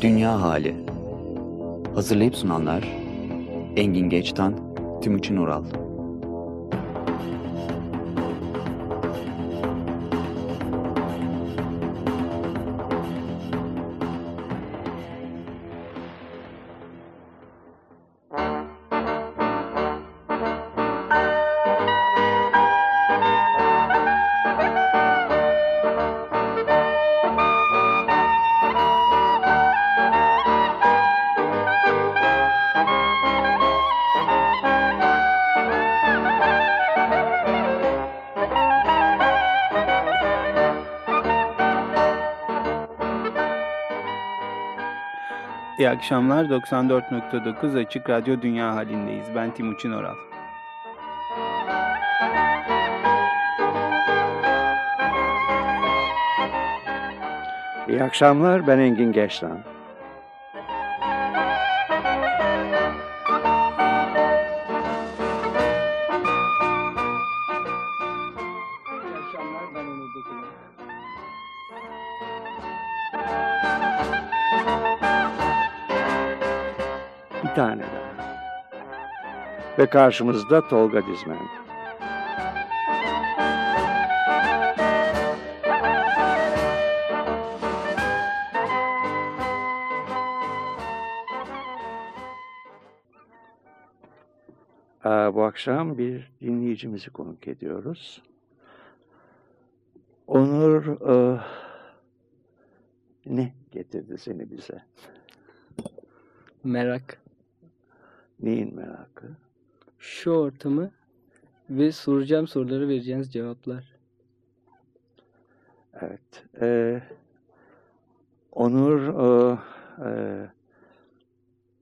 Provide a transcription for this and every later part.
Dünya Hali. Hazırlayıp sunanlar Engin Geçtan, Timuçin Ural İyi akşamlar. 94.9 Açık Radyo Dünya halindeyiz. Ben Timuçin Oral. İyi akşamlar, ben Engin Geçtan. Ve karşımızda Tolga Dizmen. Ee, bu akşam bir dinleyicimizi konuk ediyoruz. Onur e, ne getirdi seni bize? Merak. Neyin merakı? Şu ortamı ve soracağım sorulara vereceğiniz cevaplar. Evet. Ee, Onur e, e,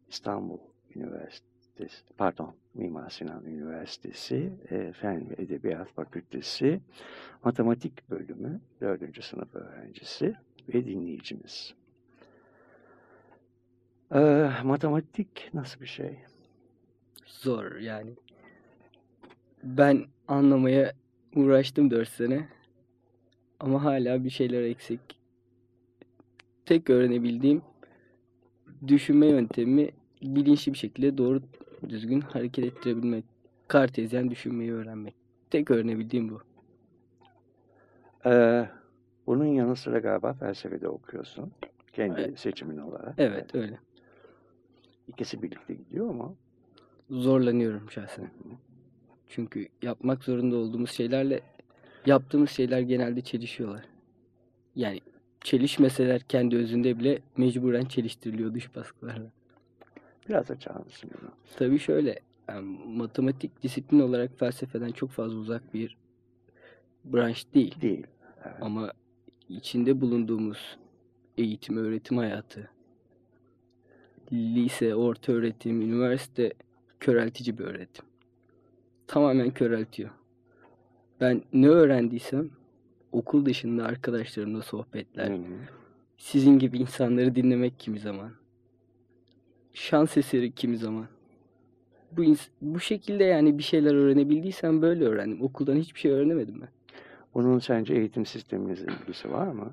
İstanbul Üniversitesi, pardon Mimar Sinan Üniversitesi e, Fen ve Edebiyat Fakültesi Matematik Bölümü 4. sınıf öğrencisi ve dinleyicimiz. Ee, matematik nasıl bir şey? Zor yani. Ben anlamaya uğraştım 4 sene. Ama hala bir şeyler eksik. Tek öğrenebildiğim düşünme yöntemi bilinçli bir şekilde doğru düzgün hareket ettirebilmek. Kartezyen düşünmeyi öğrenmek. Tek öğrenebildiğim bu. Ee, bunun yanı sıra galiba felsefede okuyorsun. Kendi Evet. seçimin olarak. Evet öyle. İkisi birlikte gidiyor ama Zorlanıyorum şahsen. Çünkü yapmak zorunda olduğumuz şeylerle yaptığımız şeyler genelde çelişiyorlar. Yani çelişmeseler kendi özünde bile mecburen çeliştiriliyor dış baskılarla. biraz açar mısın bunu? Tabii şöyle, yani matematik disiplin olarak felsefeden çok fazla uzak bir branş değil. Değil. Ama içinde bulunduğumuz eğitim, öğretim hayatı, lise, orta öğretim, üniversite köreltici bir öğretim. Tamamen köreltiyor. Ben ne öğrendiysem okul dışında arkadaşlarımla sohbetler, Hı hı. sizin gibi insanları dinlemek kimi zaman, şans eseri kimi zaman. Bu, bu şekilde yani bir şeyler öğrenebildiysem böyle öğrendim. Okuldan hiçbir şey öğrenemedim ben. Bunun sence eğitim sistemimizle ilgisi var mı?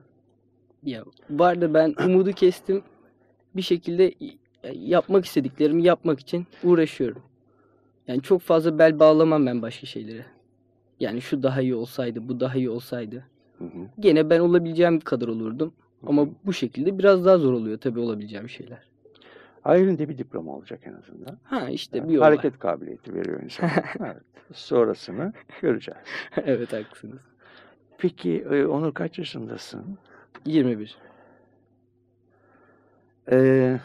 Ya var da ben umudu kestim. Bir şekilde yapmak istediklerimi yapmak için uğraşıyorum. Yani çok fazla bel bağlamam ben başka şeylere. Yani şu daha iyi olsaydı, bu daha iyi olsaydı. Hı hı. Gene ben olabileceğim kadar olurdum. Ama bu şekilde biraz daha zor oluyor tabii olabileceğim şeyler. Ayrında bir diploma olacak en azından. Ha işte Yani bir yol var. hareket kabiliyeti veriyor insana. evet. Sonrasını göreceğiz. evet haklısınız. Peki e, Onur kaç yaşındasın? 21. Ee,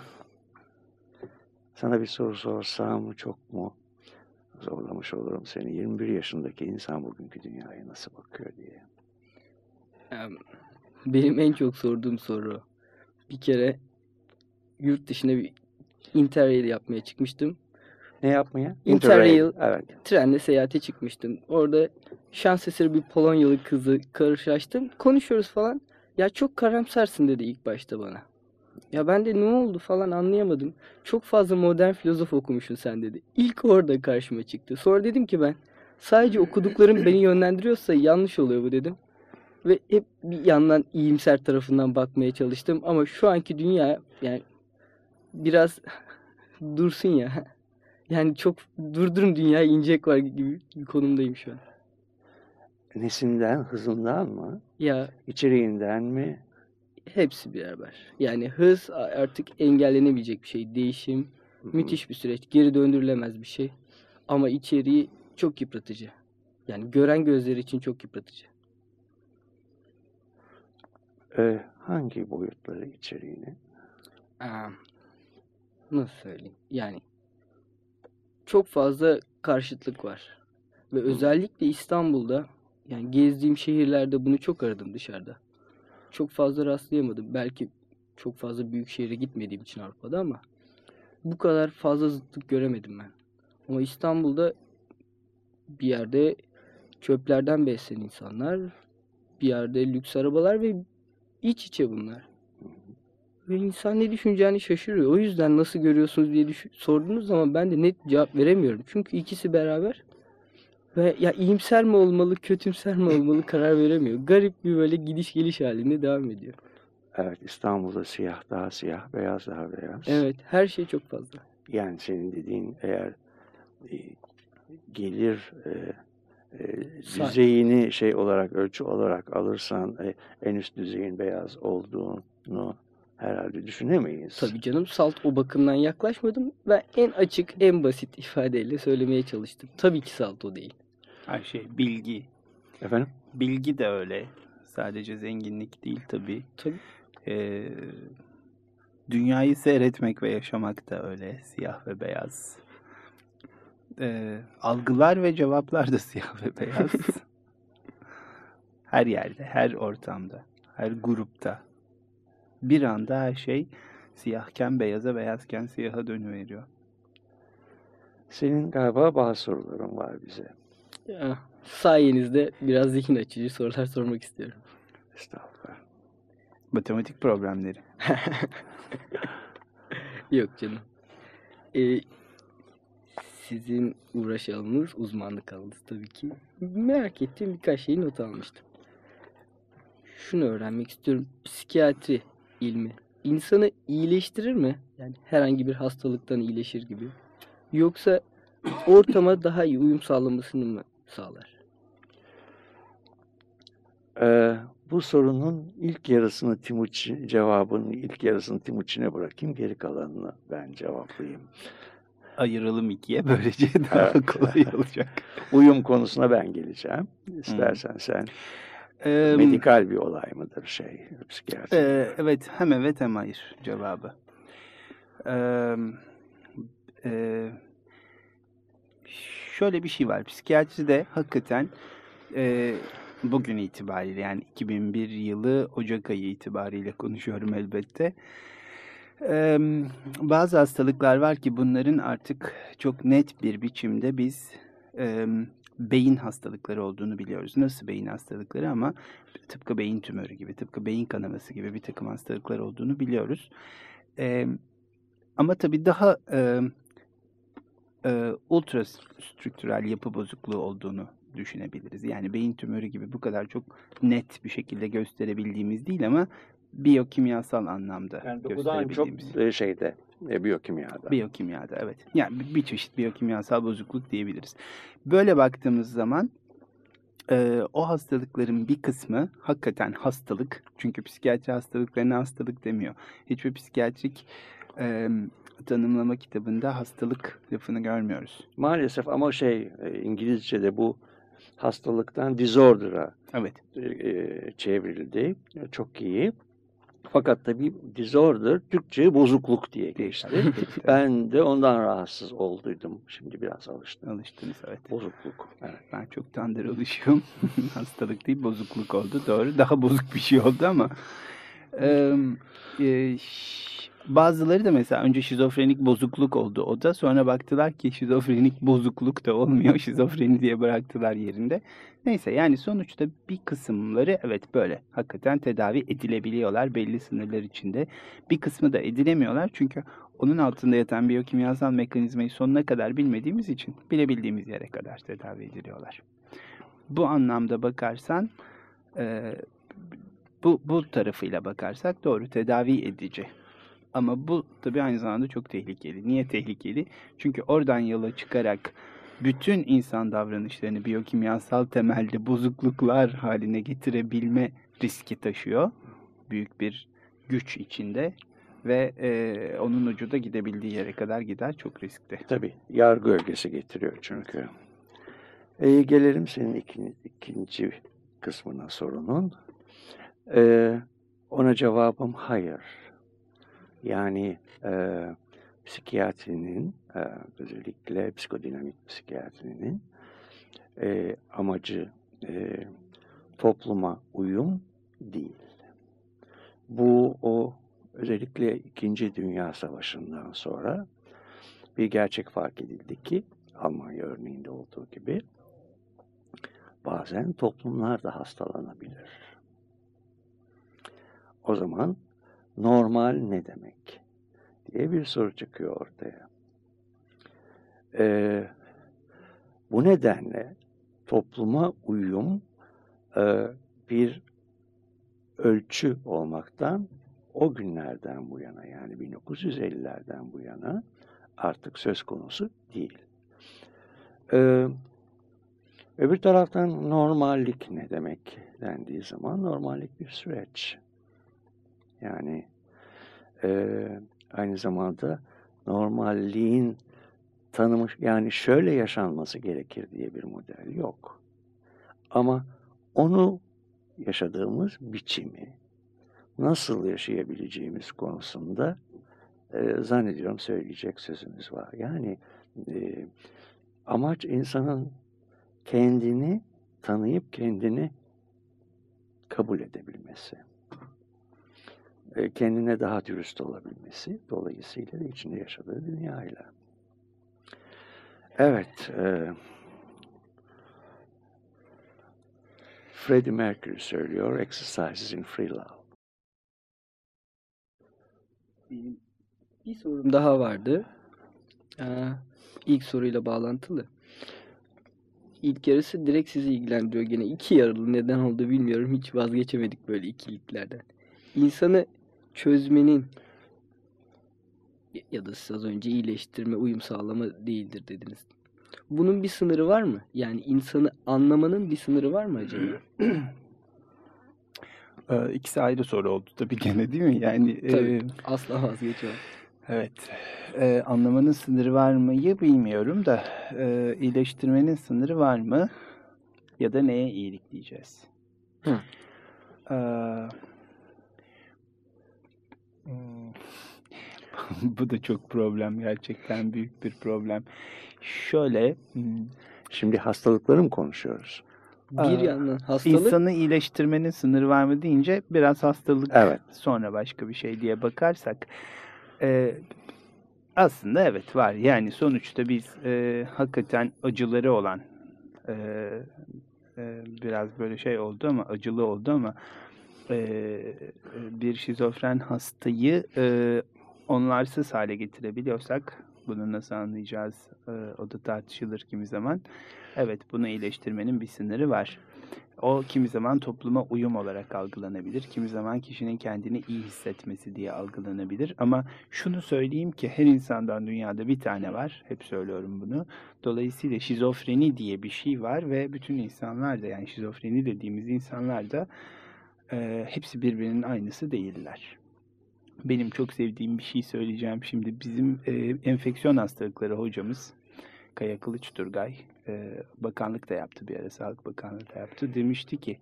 sana bir soru sorsam çok mu zorlamış olurum seni? 21 yaşındaki insan bugünkü dünyaya nasıl bakıyor diye. Benim en çok sorduğum soru. Bir kere yurt dışına bir interrail yapmaya çıkmıştım. Ne yapmaya? Interrail. Evet. Trenle seyahate çıkmıştım. Orada şans eseri bir Polonyalı kızı karşılaştım. Konuşuyoruz falan. Ya çok karamsarsın dedi ilk başta bana. Ya ben de ne oldu falan anlayamadım. Çok fazla modern filozof okumuşsun sen dedi. İlk orada karşıma çıktı. Sonra dedim ki ben sadece okuduklarım beni yönlendiriyorsa yanlış oluyor bu dedim. Ve hep bir yandan iyimser tarafından bakmaya çalıştım. Ama şu anki dünya yani biraz dursun ya. Yani çok durdurun dünyayı inecek var gibi bir konumdayım şu an. Nesinden, hızından mı? Ya İçeriğinden mi? Hepsi beraber. Yani hız artık engellenemeyecek bir şey. Değişim müthiş bir süreç. Geri döndürülemez bir şey. Ama içeriği çok yıpratıcı. Yani gören gözleri için çok yıpratıcı. Ee, hangi boyutları içeriğini? Aa, nasıl söyleyeyim? Yani çok fazla karşıtlık var. Ve özellikle İstanbul'da yani gezdiğim şehirlerde bunu çok aradım dışarıda. Çok fazla rastlayamadım. Belki çok fazla büyük şehire gitmediğim için Avrupa'da ama bu kadar fazla zıtlık göremedim ben. Ama İstanbul'da bir yerde çöplerden beslenen insanlar, bir yerde lüks arabalar ve iç içe bunlar. Ve insan ne düşüneceğini şaşırıyor. O yüzden nasıl görüyorsunuz diye sordunuz zaman ben de net cevap veremiyorum. Çünkü ikisi beraber ve ya iyimser mi olmalı, kötümser mi olmalı karar veremiyor. Garip bir böyle gidiş geliş halinde devam ediyor. Evet, İstanbul'da siyah daha siyah, beyaz daha beyaz. Evet, her şey çok fazla. Yani senin dediğin eğer e, gelir e, e, düzeyini şey olarak ölçü olarak alırsan e, en üst düzeyin beyaz olduğunu herhalde düşünemeyiz. Tabii canım salt o bakımdan yaklaşmadım ve en açık, en basit ifadeyle söylemeye çalıştım. Tabii ki salt o değil. Her şey bilgi. Efendim? Bilgi de öyle. Sadece zenginlik değil tabii. Tabii. Ee, dünyayı seyretmek ve yaşamak da öyle. Siyah ve beyaz. Ee, algılar ve cevaplar da siyah ve beyaz. her yerde, her ortamda, her grupta. Bir anda her şey siyahken beyaza, beyazken siyaha dönüveriyor. Senin galiba bazı soruların var bize. Sayenizde biraz zihin açıcı sorular sormak istiyorum. Estağfurullah. Matematik problemleri. Yok canım. Ee, sizin uğraş alanınız, uzmanlık alanınız tabii ki. Merak ettiğim birkaç şeyi not almıştım. Şunu öğrenmek istiyorum. Psikiyatri ilmi insanı iyileştirir mi? Yani herhangi bir hastalıktan iyileşir gibi. Yoksa ortama daha iyi uyum sağlamasını mı sağlar? Ee, bu sorunun ilk yarısını Timuçin, cevabının ilk yarısını Timuçin'e bırakayım. Geri kalanını ben cevaplayayım. Ayıralım ikiye böylece daha Evet. kolay olacak. Uyum konusuna ben geleceğim. İstersen sen Ee, medikal bir olay mıdır şey psikiyatri? Ee, evet hem evet hem hayır cevabı. Ee, e, şöyle bir şey var. Psikiyatride hakikaten e, bugün itibariyle yani 2001 yılı Ocak ayı itibariyle konuşuyorum elbette. Ee, bazı hastalıklar var ki bunların artık çok net bir biçimde biz e, beyin hastalıkları olduğunu biliyoruz. Nasıl beyin hastalıkları ama tıpkı beyin tümörü gibi, tıpkı beyin kanaması gibi bir takım hastalıklar olduğunu biliyoruz. Ee, ama tabii daha e, e, ultra strüktürel yapı bozukluğu olduğunu düşünebiliriz. Yani beyin tümörü gibi bu kadar çok net bir şekilde gösterebildiğimiz değil ama biyokimyasal anlamda Yani dokudan çok gösterebildiğimiz. e, şeyde e, biyokimyada. Biyokimyada evet. Yani bir- bir çeşit biyokimyasal bozukluk diyebiliriz. Böyle baktığımız zaman e, o hastalıkların bir kısmı hakikaten hastalık. Çünkü psikiyatri hastalıklarına hastalık demiyor. Hiçbir psikiyatrik e, tanımlama kitabında hastalık lafını görmüyoruz. Maalesef ama şey e, İngilizce'de bu hastalıktan disorder'a Evet. e, e, çevrildi. Çok iyi. Fakat tabii disorder Türkçe bozukluk diye geçti. ben de ondan rahatsız olduydum. Şimdi biraz alıştım. Alıştınız evet. Bozukluk. Evet. Ben çoktandır alışıyorum. Hastalık değil bozukluk oldu. Doğru. Daha bozuk bir şey oldu ama. E, ş- bazıları da mesela önce şizofrenik bozukluk oldu o da. Sonra baktılar ki şizofrenik bozukluk da olmuyor. Şizofreni diye bıraktılar yerinde. Neyse yani sonuçta bir kısımları evet böyle. Hakikaten tedavi edilebiliyorlar belli sınırlar içinde. Bir kısmı da edilemiyorlar çünkü onun altında yatan biyokimyasal mekanizmayı sonuna kadar bilmediğimiz için bilebildiğimiz yere kadar tedavi ediliyorlar. Bu anlamda bakarsan e, bu, bu tarafıyla bakarsak doğru tedavi edici Ama bu tabii aynı zamanda çok tehlikeli. Niye tehlikeli? Çünkü oradan yola çıkarak bütün insan davranışlarını biyokimyasal temelde bozukluklar haline getirebilme riski taşıyor. Büyük bir güç içinde ve e, onun ucu da gidebildiği yere kadar gider. Çok riskli. Tabii yargı ögesi getiriyor çünkü. E, gelelim senin ikinci, ikinci kısmına sorunun. E, ona cevabım hayır. Yani e, psikiyatrinin e, özellikle psikodinamik psikiyatrinin e, amacı e, topluma uyum değil. Bu o özellikle İkinci Dünya Savaşı'ndan sonra bir gerçek fark edildi ki Almanya örneğinde olduğu gibi bazen toplumlar da hastalanabilir. O zaman normal ne demek diye bir soru çıkıyor ortaya. Ee, bu nedenle topluma uyum e, bir ölçü olmaktan o günlerden bu yana yani 1950'lerden bu yana artık söz konusu değil. Ee, öbür taraftan normallik ne demek dendiği zaman normallik bir süreç. Yani e, aynı zamanda normalliğin tanımış yani şöyle yaşanması gerekir diye bir model yok. Ama onu yaşadığımız biçimi nasıl yaşayabileceğimiz konusunda e, zannediyorum söyleyecek sözümüz var. Yani e, amaç insanın kendini tanıyıp kendini kabul edebilmesi. Kendine daha dürüst olabilmesi. Dolayısıyla da içinde yaşadığı dünyayla. Evet. E, Freddie Mercury söylüyor Exercises in Free Love. Bir sorum daha vardı. Ee, ilk soruyla bağlantılı. İlk yarısı direkt sizi ilgilendiriyor gene. iki yarılı neden oldu bilmiyorum. Hiç vazgeçemedik böyle ikiliklerden. İnsanı çözmenin ya da siz az önce iyileştirme, uyum sağlama değildir dediniz. Bunun bir sınırı var mı? Yani insanı anlamanın bir sınırı var mı acaba? Ee, ikisi ayrı soru oldu tabii gene değil mi? Yani Tabii. e, Asla vazgeçemem. Evet. Ee, anlamanın sınırı var mıyı bilmiyorum da e, iyileştirmenin sınırı var mı? Ya da neye iyilik diyeceğiz? Hı. Hmm, bu da çok problem. Gerçekten büyük bir problem. Şöyle, hmm, Şimdi hastalıkları mı konuşuyoruz? Bir yandan hastalık insanı iyileştirmenin sınırı var mı deyince biraz hastalık Evet. sonra başka bir şey diye bakarsak e, aslında evet var. Yani sonuçta biz e, hakikaten acıları olan e, e, biraz böyle şey oldu ama acılı oldu ama e, bir şizofren hastayı e, onlarsız hale getirebiliyorsak bunu nasıl anlayacağız? E, o da tartışılır kimi zaman. Evet bunu iyileştirmenin bir sınırı var. O kimi zaman topluma uyum olarak algılanabilir. Kimi zaman kişinin kendini iyi hissetmesi diye algılanabilir. Ama şunu söyleyeyim ki her insandan dünyada bir tane var. Hep söylüyorum bunu. Dolayısıyla şizofreni diye bir şey var ve bütün insanlar da yani şizofreni dediğimiz insanlar da e, hepsi birbirinin aynısı değiller. Benim çok sevdiğim bir şey söyleyeceğim şimdi. Bizim e, enfeksiyon hastalıkları hocamız Kaya Kılıç Turgay e, bakanlık da yaptı bir ara Sağlık Bakanlığı da yaptı. Demişti ki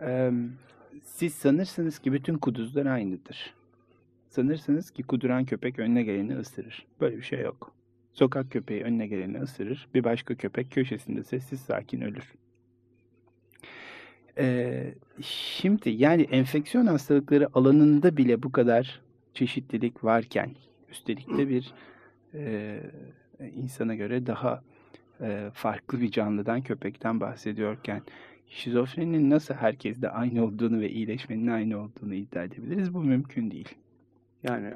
e, siz sanırsınız ki bütün kuduzlar aynıdır. Sanırsınız ki kuduran köpek önüne geleni ısırır. Böyle bir şey yok. Sokak köpeği önüne geleni ısırır. Bir başka köpek köşesinde sessiz sakin ölür. Şimdi yani enfeksiyon hastalıkları alanında bile bu kadar çeşitlilik varken üstelik de bir e, insana göre daha e, farklı bir canlıdan köpekten bahsediyorken şizofreninin nasıl herkeste aynı olduğunu ve iyileşmenin aynı olduğunu iddia edebiliriz? Bu mümkün değil. Yani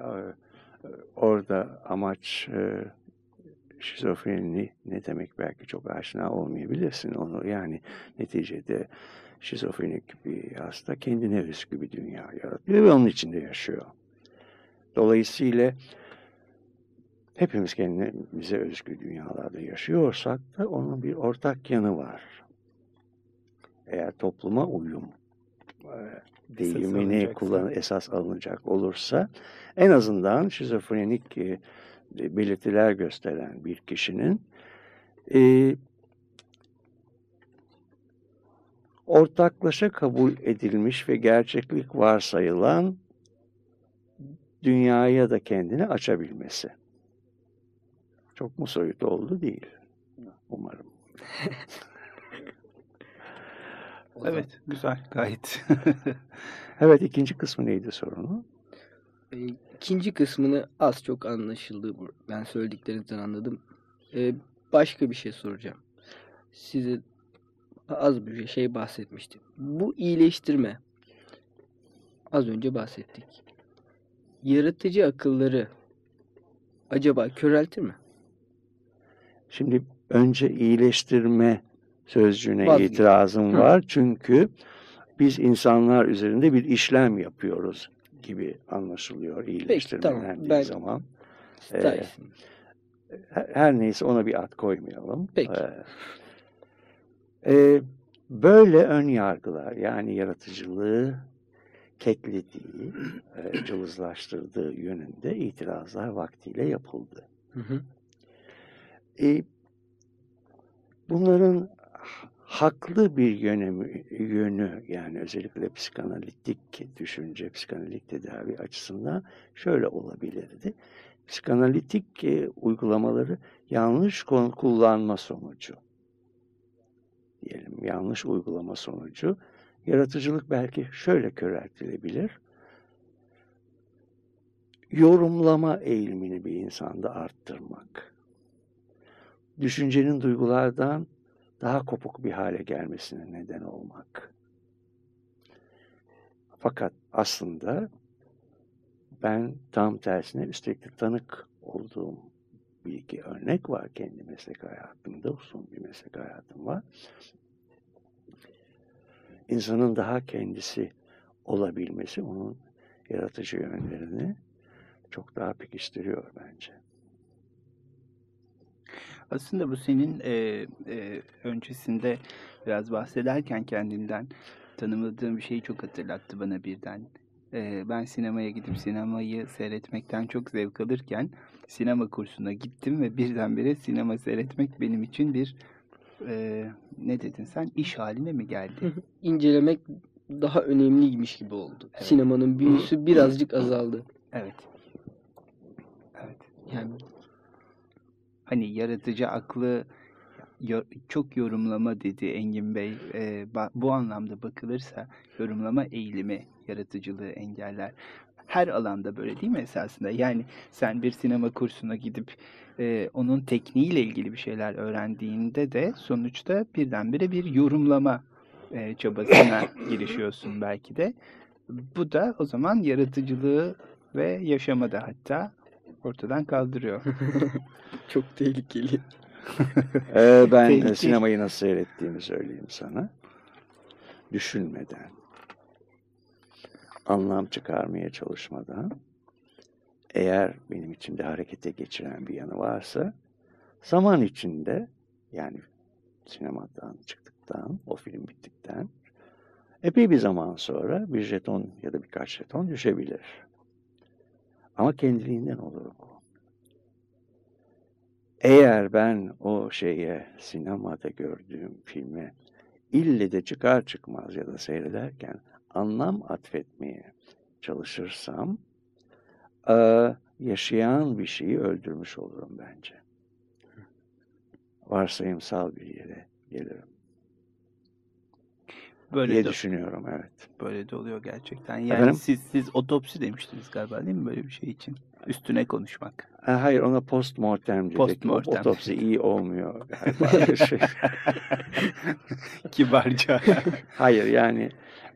orada amaç şizofreni ne demek belki çok aşina olmayabilirsin onu yani neticede şizofrenik bir hasta kendine özgü bir dünya yaratıyor ve onun içinde yaşıyor. Dolayısıyla hepimiz kendimize özgü dünyalarda yaşıyorsak da onun bir ortak yanı var. Eğer topluma uyum e, deyimini alınacaksa. kullan esas alınacak olursa en azından şizofrenik e, belirtiler gösteren bir kişinin e, ortaklaşa kabul edilmiş ve gerçeklik varsayılan dünyaya da kendini açabilmesi. Çok mu soyut oldu değil. Umarım. Evet, güzel, gayet. Evet ikinci kısmı neydi sorunu? e, ikinci kısmını az çok anlaşıldı. bu- Ben söylediklerinizden anladım. E, başka bir şey soracağım. Size az bir şey bahsetmiştim. Bu iyileştirme az önce bahsettik. Yaratıcı akılları acaba köreltir mi? Şimdi önce iyileştirme sözcüğüne Vazgeç. itirazım Hı. var. Çünkü biz insanlar üzerinde bir işlem yapıyoruz gibi anlaşılıyor iyileştirme tamam. dendiği Ben- zaman. Her, her neyse ona bir ad koymayalım. Peki. Ee, e, böyle ön yargılar yani yaratıcılığı keklediği, e, cılızlaştırdığı yönünde itirazlar vaktiyle yapıldı. Hı hı. E, bunların haklı bir yönü, yönü yani özellikle psikanalitik düşünce, psikanalitik tedavi açısından şöyle olabilirdi. Psikanalitik e, uygulamaları yanlış kullanma sonucu diyelim yanlış uygulama sonucu yaratıcılık belki şöyle köreltilebilir. Yorumlama eğilimini bir insanda arttırmak. Düşüncenin duygulardan daha kopuk bir hale gelmesine neden olmak. Fakat aslında ben tam tersine üstelik tanık olduğum bir iki örnek var kendi meslek hayatımda. Uzun bir meslek hayatım var. İnsanın daha kendisi olabilmesi onun yaratıcı yönlerini çok daha pekiştiriyor bence. Aslında bu senin e, e, öncesinde biraz bahsederken kendinden tanımladığın bir şeyi çok hatırlattı bana birden. E, ben sinemaya gidip sinemayı seyretmekten çok zevk alırken sinema kursuna gittim ve birdenbire sinema seyretmek benim için bir e, ne dedin sen iş haline mi geldi? İncelemek daha önemliymiş gibi oldu. Evet. Sinemanın büyüsü birazcık azaldı. Evet. Evet. Yani Hani yaratıcı aklı çok yorumlama dedi Engin Bey. Ba- bu anlamda bakılırsa yorumlama eğilimi yaratıcılığı engeller. Her alanda böyle değil mi esasında? Yani sen bir sinema kursuna gidip e, onun tekniğiyle ilgili bir şeyler öğrendiğinde de sonuçta birdenbire bir yorumlama e, çabasına girişiyorsun belki de. Bu da o zaman yaratıcılığı ve yaşamı da hatta ortadan kaldırıyor. çok tehlikeli. Ee, ben Tehlikeli. e, sinemayı nasıl seyrettiğimi söyleyeyim sana. Düşünmeden, anlam çıkarmaya çalışmadan, eğer benim içimde harekete geçiren bir yanı varsa, zaman içinde, yani sinemadan çıktıktan, o film bittikten, epey bir zaman sonra bir jeton ya da birkaç jeton düşebilir. Ama kendiliğinden olur bu. Eğer ben o şeye sinemada gördüğüm filme ille de çıkar çıkmaz ya da seyrederken anlam atfetmeye çalışırsam yaşayan bir şeyi öldürmüş olurum bence. Varsayımsal bir yere gelirim Böyle diye de, düşünüyorum evet. böyle de oluyor gerçekten. Yani Efendim? siz siz otopsi demiştiniz galiba değil mi böyle bir şey için? Üstüne konuşmak. Ha, Hayır ona postmortem dedik. Postmortem. Otopsi iyi olmuyor galiba. Şey- Kibarca. Hayır yani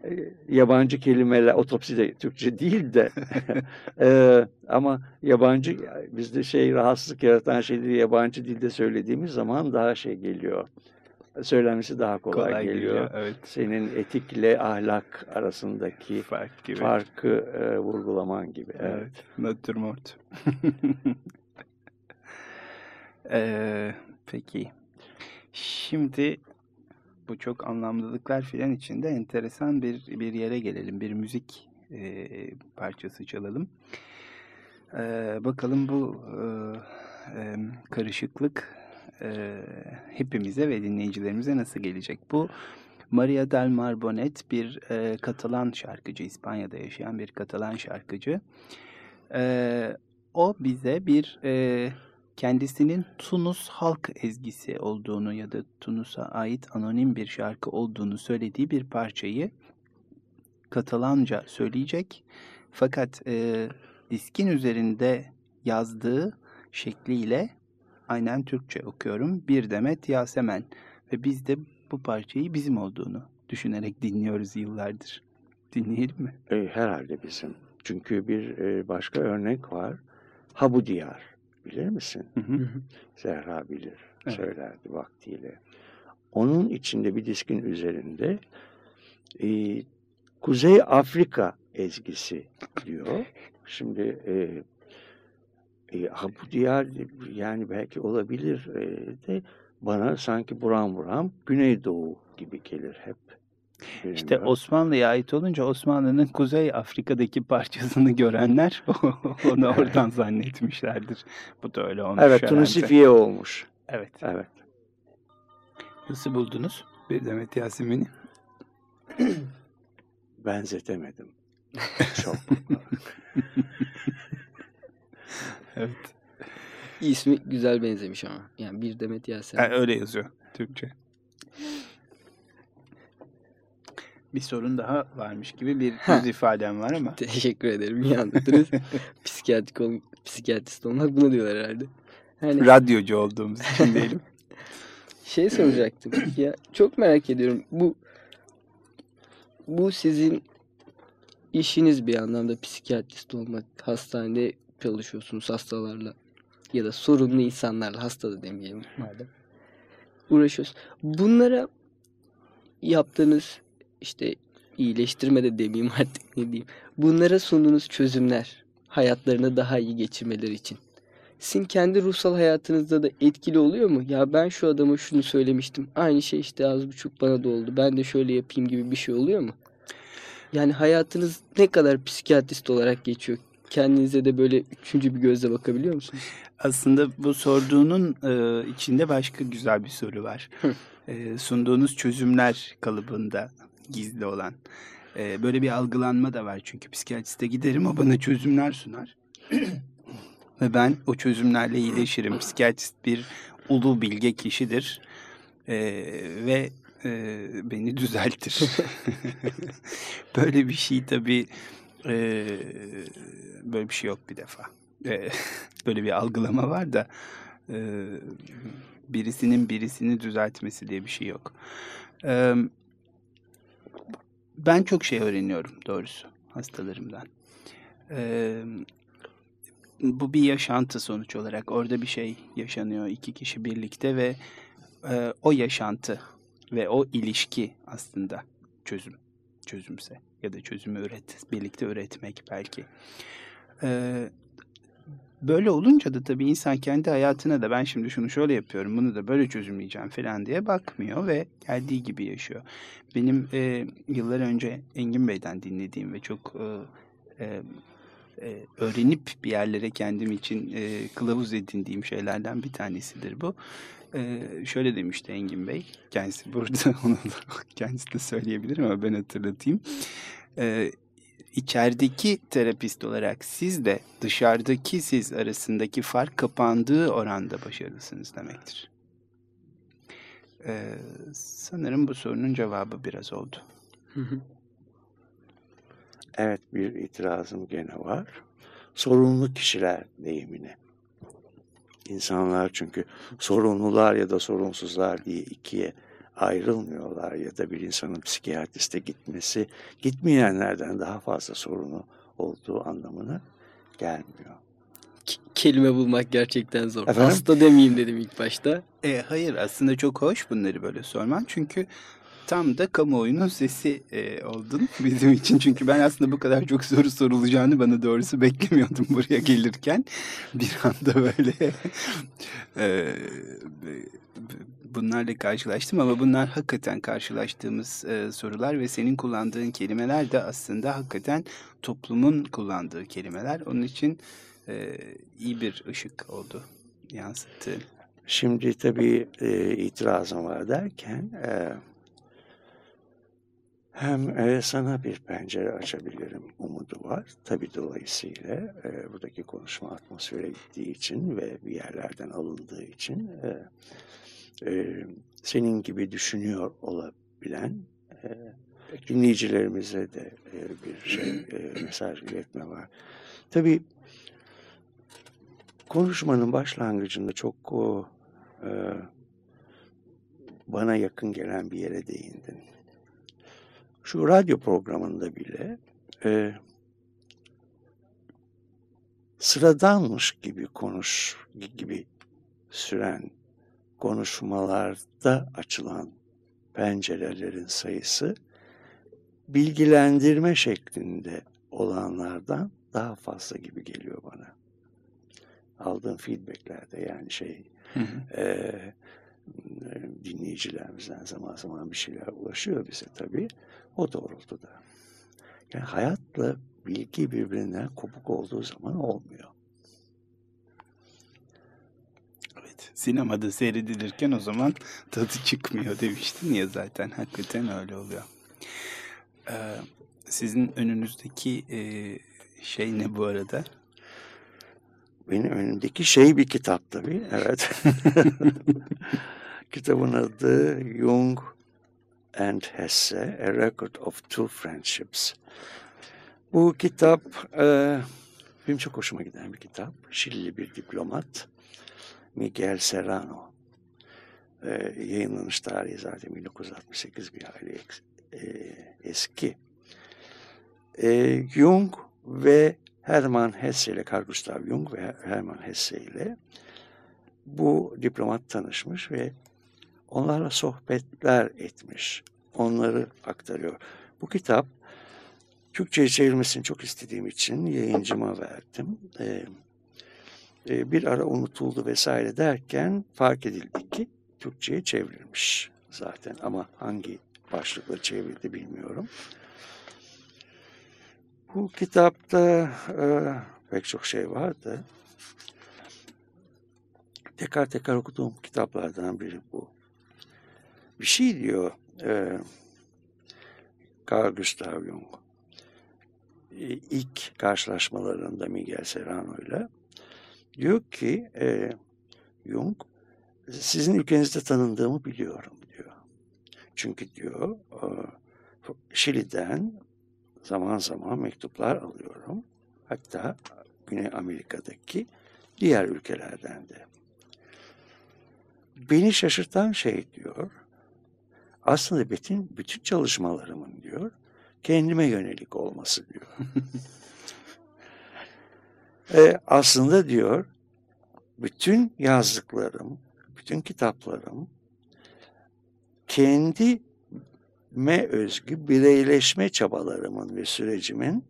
e, yabancı kelimeler otopsi de Türkçe değil de e, ama yabancı bizde şey rahatsızlık yaratan şeyleri yabancı dilde söylediğimiz zaman daha şey geliyor. Söylenmesi daha kolay, Kolay geliyor. geliyor, evet. Senin etikle ahlak arasındaki Fark gibi. farkı e, vurgulaman gibi. Evet. Evet. Natürmort. Ee, peki. Şimdi bu çok anlamlılıklar filan içinde enteresan bir bir yere gelelim. Bir müzik e, parçası çalalım. Ee, bakalım bu e, e, karışıklık e, hepimize ve dinleyicilerimize nasıl gelecek? Bu Maria del Mar Bonet bir e, Katalan şarkıcı, İspanya'da yaşayan bir Katalan şarkıcı. E, o bize bir e, kendisinin Tunus halk ezgisi olduğunu ya da Tunus'a ait anonim bir şarkı olduğunu söylediği bir parçayı Katalanca söyleyecek. Fakat e, diskin üzerinde yazdığı şekliyle aynen Türkçe okuyorum. Bir demet Yasemen ve biz de bu parçayı bizim olduğunu düşünerek dinliyoruz yıllardır. Dinleyelim mi? E, herhalde bizim. Çünkü bir e, başka örnek var. Habu Diyar. Bilir misin? Hı hı. Zehra bilir. Evet. Söylerdi vaktiyle. Onun içinde bir diskin üzerinde e, Kuzey Afrika ezgisi diyor. Şimdi e, e, Habu Diyar yani belki olabilir e, de bana sanki buram buram Güneydoğu gibi gelir hep. İşte Bilmiyorum. Osmanlı'ya ait olunca Osmanlı'nın Kuzey Afrika'daki parçasını görenler onu oradan zannetmişlerdir. Bu da öyle olmuş Evet. Tunisifiye olmuş. Evet. Evet. Nasıl buldunuz bir Demet Yasemin'i? Benzetemedim. Çok. Evet. İsmi güzel benzemiş ama. Yani bir Demet Yasemin. Ha, öyle yazıyor Türkçe. Bir sorun daha varmış gibi bir yüz ifadem var ama. Teşekkür ederim. İyi anladınız. Psikiyatrik ol, psikiyatrist olmak buna diyorlar herhalde. Hani Radyocu olduğumuz için diyelim. şey soracaktım. ya çok merak ediyorum. Bu bu sizin işiniz bir anlamda psikiyatrist olmak. Hastanede çalışıyorsunuz hastalarla ya da sorunlu insanlarla hasta da demeyelim madem. Uğraşıyoruz. Bunlara yaptığınız işte iyileştirme de demeyeyim artık ne diyeyim. Bunlara sunduğunuz çözümler hayatlarını daha iyi geçirmeleri için. Sizin kendi ruhsal hayatınızda da etkili oluyor mu? Ya ben şu adama şunu söylemiştim. Aynı şey işte az buçuk bana da oldu. Ben de şöyle yapayım gibi bir şey oluyor mu? Yani hayatınız ne kadar psikiyatrist olarak geçiyor? Kendinize de böyle üçüncü bir gözle bakabiliyor musunuz? Aslında bu sorduğunun e, içinde başka güzel bir soru var. E, sunduğunuz çözümler kalıbında gizli olan. E, böyle bir algılanma da var çünkü psikiyatriste giderim o bana çözümler sunar. Ve ben o çözümlerle iyileşirim. Psikiyatrist bir ulu bilge kişidir. E, ve e, beni düzeltir. böyle bir şey tabii e, böyle bir şey yok bir defa. E, böyle bir algılama var da e, birisinin birisini düzeltmesi diye bir şey yok. E, ben çok şey öğreniyorum doğrusu hastalarımdan. E, bu bir yaşantı sonuç olarak. Orada bir şey yaşanıyor iki kişi birlikte ve e, o yaşantı ve o ilişki aslında çözüm. Çözümse ya da çözümü üret, birlikte üretmek belki. Ee, böyle olunca da tabii insan kendi hayatına da ben şimdi şunu şöyle yapıyorum, bunu da böyle çözümleyeceğim falan diye bakmıyor ve geldiği gibi yaşıyor. Benim e, yıllar önce Engin Bey'den dinlediğim ve çok e, e, öğrenip bir yerlere kendim için e, kılavuz edindiğim şeylerden bir tanesidir bu. E, şöyle demişti Engin Bey, kendisi burada onu da kendisi de söyleyebilir ama ben hatırlatayım. E, içerideki terapist olarak siz de dışarıdaki siz arasındaki fark kapandığı oranda başarılısınız demektir. E, sanırım bu sorunun cevabı biraz oldu. Evet bir itirazım gene var. Sorunlu kişiler deyimine. İnsanlar çünkü sorunlular ya da sorunsuzlar diye ikiye ayrılmıyorlar ya da bir insanın psikiyatriste gitmesi gitmeyenlerden daha fazla sorunu olduğu anlamına gelmiyor. K- kelime bulmak gerçekten zor. Efendim? Hasta demeyeyim dedim ilk başta. E, hayır aslında çok hoş bunları böyle sorman. Çünkü tam da kamuoyunun sesi e, oldun bizim için. Çünkü ben aslında bu kadar çok soru sorulacağını bana doğrusu beklemiyordum buraya gelirken. Bir anda böyle e, bunlarla karşılaştım ama bunlar hakikaten karşılaştığımız e, sorular ve senin kullandığın kelimeler de aslında hakikaten toplumun kullandığı kelimeler. Onun için e, iyi bir ışık oldu yansıttı. Şimdi tabii e, itirazım var derken e, hem e, sana bir pencere açabilirim umudu var. Tabii dolayısıyla e, buradaki konuşma atmosfere gittiği için ve bir yerlerden alındığı için e, e, senin gibi düşünüyor olabilen e, dinleyicilerimize de e, bir şey e, mesaj iletme var. Tabii konuşmanın başlangıcında çok o, e, bana yakın gelen bir yere değindin. Şu radyo programında bile e, sıradanmış gibi konuş gibi süren konuşmalarda açılan pencerelerin sayısı bilgilendirme şeklinde olanlardan daha fazla gibi geliyor bana. Aldığım feedbacklerde yani şey Hı hı. e, dinleyicilerimizden zaman zaman bir şeyler ulaşıyor bize tabii. O doğrultuda. Yani hayatla bilgi birbirinden kopuk olduğu zaman olmuyor. Evet, sinemada seyredilirken o zaman tadı çıkmıyor demiştin ya zaten. Hakikaten öyle oluyor. Ee, sizin önünüzdeki e, şey ne bu arada? Benim önümdeki şey bir kitap tabii. Evet. Kitabın adı Jung and Hesse, A Record of Two Friendships. Bu kitap e, benim çok hoşuma giden bir kitap. Şilili bir diplomat. Miguel Serrano. E, yayınlanış tarihi zaten 1968 bir hayli eks- e, eski. E, Jung ve Hermann Hesse ile Carl Gustav Jung ve Hermann Hesse ile bu diplomat tanışmış ve onlarla sohbetler etmiş. Onları aktarıyor. Bu kitap Türkçe'ye çevrilmesini çok istediğim için yayıncıma verdim. Ee, e, bir ara unutuldu vesaire derken fark edildi ki Türkçe'ye çevrilmiş zaten ama hangi başlıkla çevrildi bilmiyorum. Bu kitapta e, pek çok şey vardı. Tekrar tekrar okuduğum kitaplardan biri bu. Bir şey diyor e, Carl Gustav Jung. E, ilk karşılaşmalarında Miguel Serrano ile diyor ki e, Jung sizin ülkenizde tanındığımı biliyorum diyor. Çünkü diyor Şili'den zaman zaman mektuplar alıyorum. Hatta Güney Amerika'daki diğer ülkelerden de. Beni şaşırtan şey diyor, aslında bütün, bütün çalışmalarımın diyor, kendime yönelik olması diyor. e, aslında diyor, bütün yazdıklarım, bütün kitaplarım kendi me özgü bireyleşme çabalarımın ve sürecimin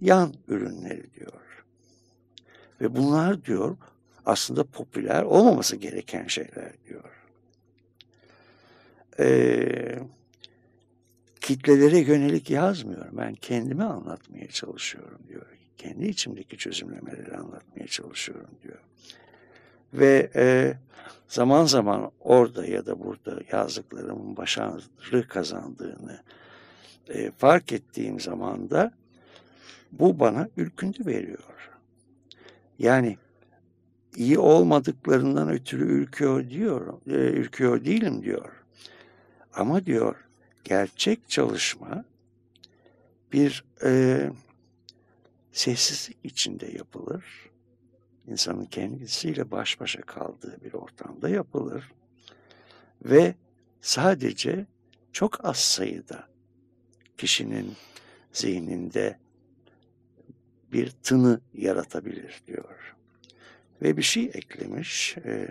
yan ürünleri diyor. Ve bunlar diyor aslında popüler olmaması gereken şeyler diyor. Ee, kitlelere yönelik yazmıyorum. Ben kendimi anlatmaya çalışıyorum diyor. Kendi içimdeki çözümlemeleri anlatmaya çalışıyorum diyor. Ve e, zaman zaman orada ya da burada yazdıklarımın başarı kazandığını e, fark ettiğim zaman da bu bana ürküntü veriyor. Yani iyi olmadıklarından ötürü ürküyor diyor, e, ürküyor değilim diyor. Ama diyor gerçek çalışma bir e, sessizlik içinde yapılır insanın kendisiyle baş başa kaldığı bir ortamda yapılır ve sadece çok az sayıda kişinin zihninde bir tını yaratabilir diyor. Ve bir şey eklemiş. E,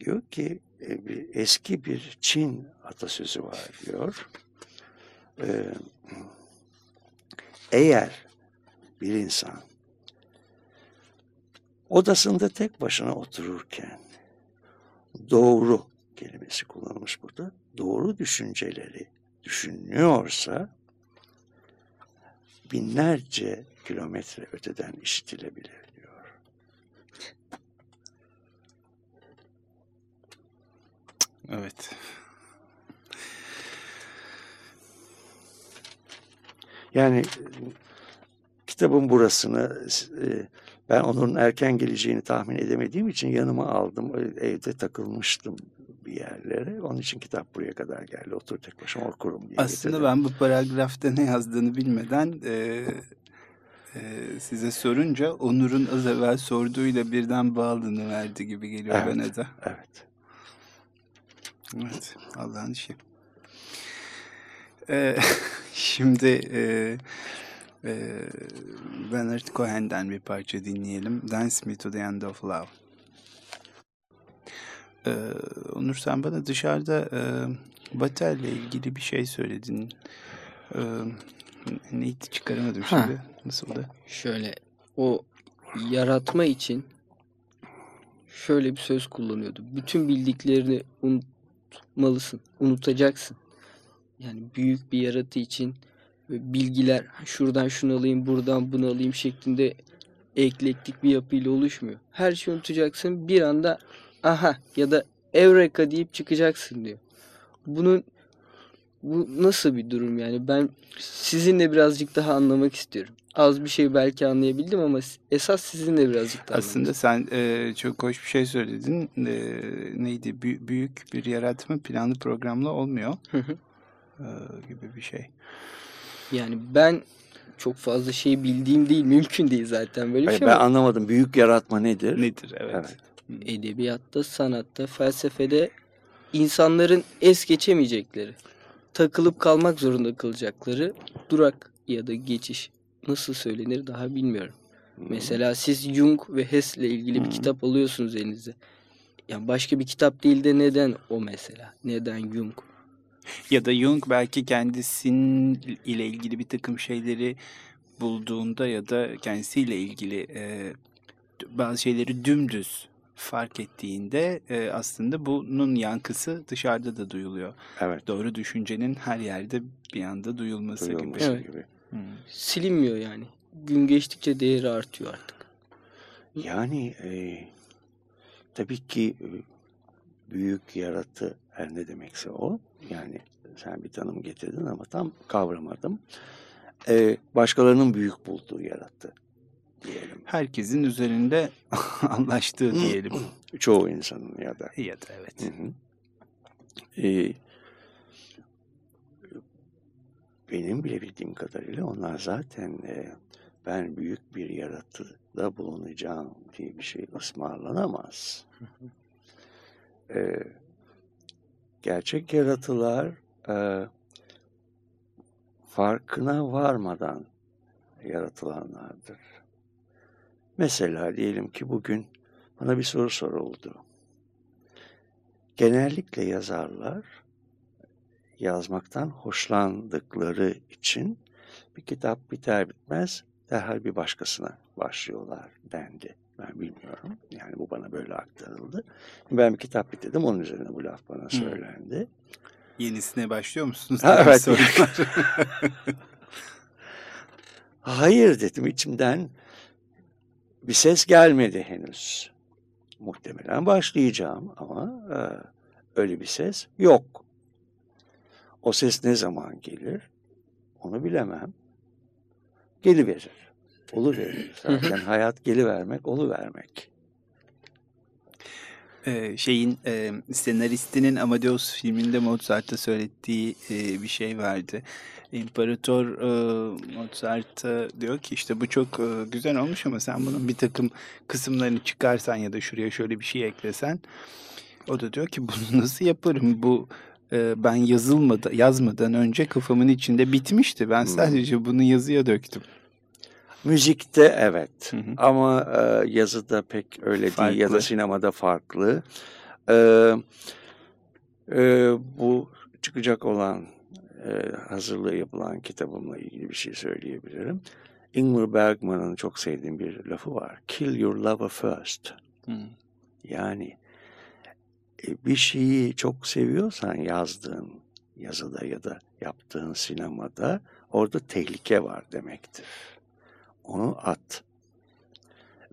diyor ki e, bir, eski bir Çin atasözü var diyor. E, eğer bir insan odasında tek başına otururken doğru kelimesi kullanılmış burada. Doğru düşünceleri düşünüyorsa binlerce kilometre öteden işitilebilir diyor. Evet. Yani kitabın burasını e, ben onun erken geleceğini tahmin edemediğim için yanıma aldım. E, Evde takılmıştım bir yerlere. Onun için kitap buraya kadar geldi. Otur tek başıma okurum diye Aslında getirdim. ben bu paragrafta ne yazdığını bilmeden e, e, size sorunca Onur'un az evvel sorduğuyla birden bağlığını verdi gibi geliyor Evet. bana da. Evet. Evet, Allah'ın işi. Ee, şimdi e, e, Leonard Cohen'den bir parça dinleyelim. Dance Me to the End of Love. Ee, Onur sen bana dışarıda e, Batel'le ilgili bir şey söyledin. Ee, neydi çıkaramadım Ha. şimdi. Nasıldı? Şöyle o yaratma için şöyle bir söz kullanıyordu. Bütün bildiklerini unutmalısın, unutacaksın. Yani büyük bir yaratı için bilgiler şuradan şunu alayım, buradan bunu alayım şeklinde eklektik bir yapıyla oluşmuyor. Her şeyi unutacaksın. Bir anda aha ya da evreka deyip çıkacaksın diyor. Bunun bu nasıl bir durum yani? Ben sizinle birazcık daha anlamak istiyorum. Az bir şey belki anlayabildim ama esas sizinle birazcık daha Aslında sen e, çok hoş bir şey söyledin. E, neydi? Bü- büyük bir yaratma planlı programlı olmuyor. E, gibi bir şey. Yani ben çok fazla şey bildiğim değil. Mümkün değil zaten böyle bir Hayır, şey ben ama anlamadım. Büyük yaratma nedir? Nedir? Evet. Evet. edebiyatta, sanatta, felsefede insanların es geçemeyecekleri, takılıp kalmak zorunda kalacakları durak ya da geçiş nasıl söylenir daha bilmiyorum. Mesela siz Jung ve Hess ile ilgili bir Hı. kitap alıyorsunuz elinize. Yani başka bir kitap değil de neden o mesela? Neden Jung? Ya da Jung belki kendisinin ile ilgili bir takım şeyleri bulduğunda ya da kendisiyle ilgili e, bazı şeyleri dümdüz fark ettiğinde e, aslında bunun yankısı dışarıda da duyuluyor. Evet. Doğru düşüncenin her yerde bir anda duyulması, Duyulması gibi. Evet. gibi. Hı. Silinmiyor yani. Gün geçtikçe değeri artıyor artık. Yani e, tabii ki e, büyük yaratı her ne demekse o. Yani sen bir tanım getirdin ama tam kavramadım. E, başkalarının büyük bulduğu yaratı diyelim. Herkesin üzerinde anlaştığı diyelim. Çoğu insanın ya da. ya da evet. Hı hı. E, benim bile bildiğim kadarıyla onlar zaten e, ben büyük bir yaratıda bulunacağım diye bir şey ısmarlanamaz. E, gerçek yaratılar e, farkına varmadan yaratılanlardır. Mesela diyelim ki bugün bana bir soru soruldu. Genellikle yazarlar yazmaktan hoşlandıkları için bir kitap biter bitmez derhal bir başkasına başlıyorlar dendi. Ben bilmiyorum. Yani bu bana böyle aktarıldı. Ben bir kitap bitirdim. Onun üzerine bu laf bana söylendi. Yenisine başlıyor musunuz? Ha, evet. Hayır dedim içimden bir ses gelmedi henüz. Muhtemelen başlayacağım ama e, öyle bir ses yok. O ses ne zaman gelir onu bilemem. Geliverir. Oluverir. Zaten hayat gelivermek, oluvermek. Ee, şeyin e, senaristinin Amadeus filminde Mozart'a söylettiği e, bir şey vardı. İmparator e, Mozart'a diyor ki işte bu çok e, güzel olmuş ama sen bunun bir takım kısımlarını çıkarsan ya da şuraya şöyle bir şey eklesen o da diyor ki bunu nasıl yaparım bu e, ben yazılmadan yazmadan önce kafamın içinde bitmişti ben Hmm. sadece bunu yazıya döktüm. Müzikte evet Hı hı. ama e, yazıda pek öyle değil ya da Farklı. sinemada farklı. E, e, bu çıkacak olan e, hazırlığı yapılan kitabımla ilgili bir şey söyleyebilirim. Ingmar Bergman'ın çok sevdiğim bir lafı var. Kill your lover first. Hı. Yani e, bir şeyi çok seviyorsan yazdığın yazıda ya da yaptığın sinemada orada tehlike var demektir. Onu at.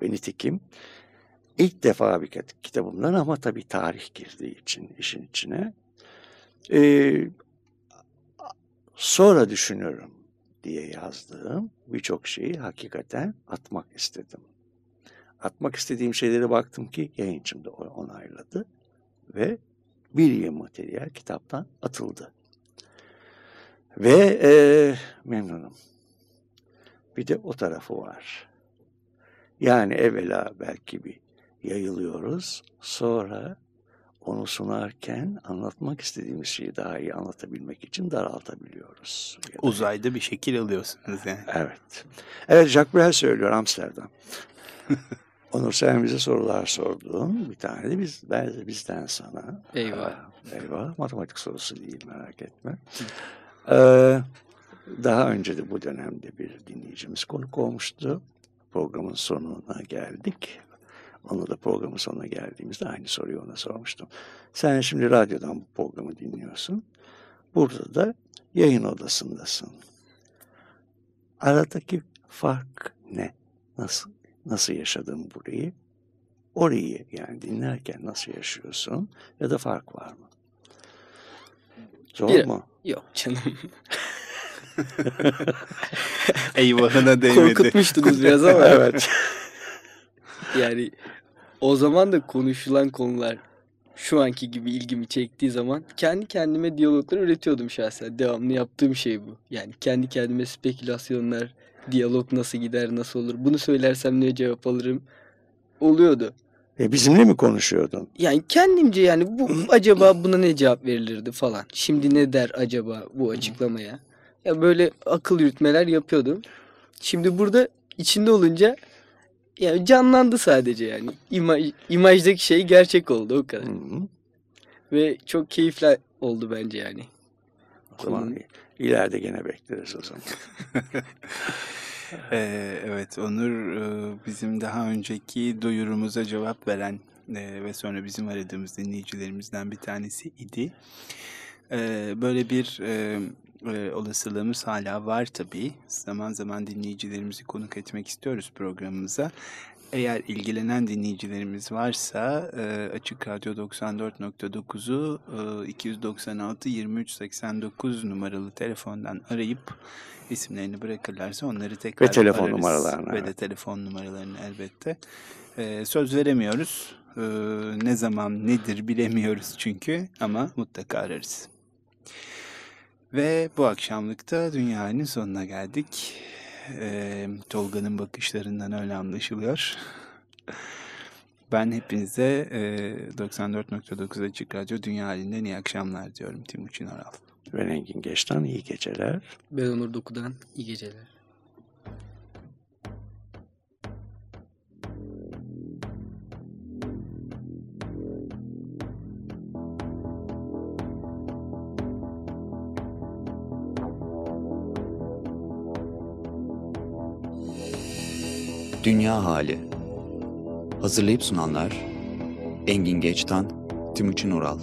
Ve nitekim ilk defa bir kitabımdan ama tabii tarih girdiği için işin içine e, sonra düşünürüm diye yazdığım birçok şeyi hakikaten atmak istedim. Atmak istediğim şeylere baktım ki yayıncım da onayladı ve bir yığın materyal kitaptan atıldı. Ve e, memnunum. Bir de o tarafı var. Yani evvela belki bir yayılıyoruz. Sonra onu sunarken anlatmak istediğimiz şeyi daha iyi anlatabilmek için daraltabiliyoruz. Uzayda bir şekil alıyorsunuz yani. Evet. Evet Jacques Brel söylüyor Amsterdam. Onur sen bize sorular sordun. Bir tane de biz, ben de bizden sana. Eyvah. Aa, eyvah. Matematik sorusu değil merak etme. Ee, daha önce de bu dönemde bir dinleyicimiz konuk olmuştu. Programın sonuna geldik. Onu da programın sonuna geldiğimizde aynı soruyu ona sormuştum. Sen şimdi radyodan bu programı dinliyorsun. Burada da yayın odasındasın. Aradaki fark ne? Nasıl nasıl yaşadın burayı? Orayı yani dinlerken nasıl yaşıyorsun? Ya da fark var mı? Zor Bir- mu? Yok canım. Eyvahına değmedi. Korkutmuştunuz biraz ama. evet. Yani o zaman da konuşulan konular şu anki gibi ilgimi çektiği zaman kendi kendime diyaloglar üretiyordum şahsen. Devamlı yaptığım şey bu. Yani kendi kendime spekülasyonlar, diyalog nasıl gider, nasıl olur, bunu söylersem ne cevap alırım oluyordu. E bizimle mi konuşuyordun? Yani kendimce yani bu acaba buna ne cevap verilirdi falan. Şimdi ne der acaba bu açıklamaya? Ya böyle akıl yürütmeler yapıyordum. Şimdi burada içinde olunca yani canlandı sadece yani. İmaj, imajdaki şey gerçek oldu o kadar. Hı hı. Ve çok keyifli oldu bence yani. O zaman ileride gene bekleriz o zaman. Ee, evet Onur e, bizim daha önceki duyurumuza cevap veren e, ve sonra bizim aradığımız dinleyicilerimizden bir tanesi idi. Ee, Böyle bir e, olasılığımız hala var tabii. Zaman zaman dinleyicilerimizi konuk etmek istiyoruz programımıza. Eğer ilgilenen dinleyicilerimiz varsa e, Açık Radyo 94.9'u e, 296 23 89 numaralı telefondan arayıp isimlerini bırakırlarsa onları tekrar Ve telefon ararız. numaralarını, Ve de evet. telefon numaralarını elbette. E, söz veremiyoruz. E, ne zaman nedir bilemiyoruz çünkü ama mutlaka ararız. Ve bu akşamlıkta dünyanın sonuna geldik. E, Tolga'nın bakışlarından öyle anlaşılıyor. Ben hepinize e, 94.9 Açık Radyo Dünya Halinden iyi akşamlar diyorum Timuçin Oral. Ve Engin Geç'ten iyi geceler. Ben Onur Doku'dan iyi geceler. Dünya Hali. Hazırlayıp sunanlar Engin Geçtan, Timuçin Ural